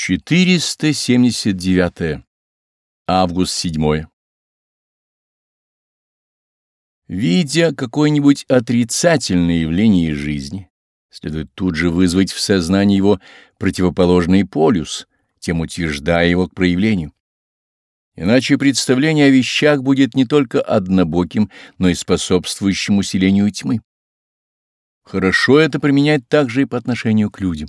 479. Август 7. Видя какое-нибудь отрицательное явление жизни, следует тут же вызвать в сознании его противоположный полюс, тем утверждая его к проявлению. Иначе представление о вещах будет не только однобоким, но и способствующим усилению тьмы. Хорошо это применять также и по отношению к людям.